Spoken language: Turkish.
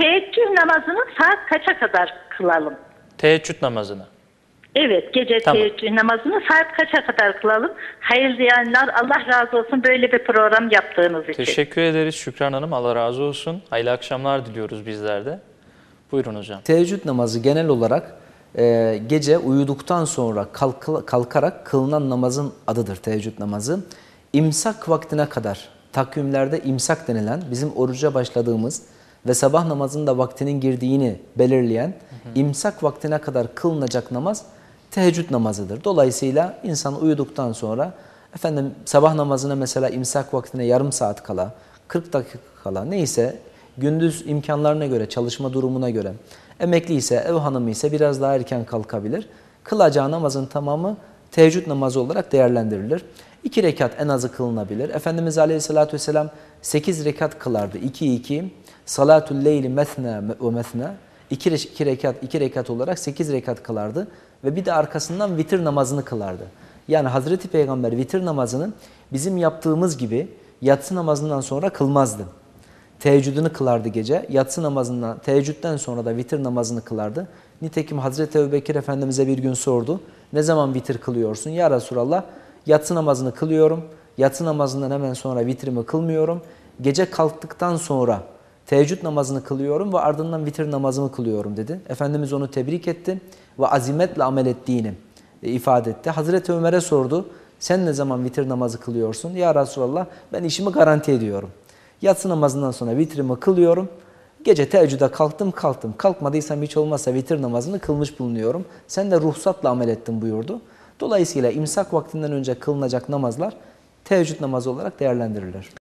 Teheccüd namazını saat kaça kadar kılalım? Teheccüd namazını. Evet, gece Tamam. teheccüd namazını saat kaça kadar kılalım? Hayırlı yayınlar. Allah razı olsun böyle bir program yaptığınız için. Teşekkür ederiz Şükran Hanım. Allah razı olsun. Hayırlı akşamlar diliyoruz bizler de. Buyurun hocam. Teheccüd namazı genel olarak e, gece uyuduktan sonra kalk- kalkarak kılınan namazın adıdır teheccüd namazı. İmsak vaktine kadar takvimlerde imsak denilen bizim oruca başladığımız ve sabah namazının da vaktinin girdiğini belirleyen imsak vaktine kadar kılınacak namaz teheccüd namazıdır. Dolayısıyla insan uyuduktan sonra efendim sabah namazına mesela imsak vaktine yarım saat kala, 40 dakika kala neyse gündüz imkanlarına göre, çalışma durumuna göre emekli ise, ev hanımı ise biraz daha erken kalkabilir. Kılacağı namazın tamamı teheccüd namazı olarak değerlendirilir. İki rekat en azı kılınabilir. Efendimiz Aleyhisselatü Vesselam 8 rekat kılardı. 2-2 salatul leyli methna ve methna iki, iki rekat iki rekat olarak 8 rekat kılardı ve bir de arkasından vitir namazını kılardı. Yani Hazreti Peygamber vitir namazını bizim yaptığımız gibi yatsı namazından sonra kılmazdı. Teheccüdünü kılardı gece. Yatsı namazından, teheccüden sonra da vitir namazını kılardı. Nitekim Hazreti Ebubekir Efendimiz'e bir gün sordu. Ne zaman vitir kılıyorsun? Ya Resulallah yatsı namazını kılıyorum. Yatsı namazından hemen sonra vitrimi kılmıyorum. Gece kalktıktan sonra teheccüd namazını kılıyorum ve ardından vitir namazımı kılıyorum dedi. Efendimiz onu tebrik etti ve azimetle amel ettiğini e, ifade etti. Hazreti Ömer'e sordu. Sen ne zaman vitir namazı kılıyorsun? Ya Resulallah ben işimi garanti ediyorum. Yatsı namazından sonra vitrimi kılıyorum. Gece teheccüde kalktım kalktım. Kalkmadıysam hiç olmazsa vitir namazını kılmış bulunuyorum. Sen de ruhsatla amel ettin buyurdu. Dolayısıyla imsak vaktinden önce kılınacak namazlar teheccüd namazı olarak değerlendirilir.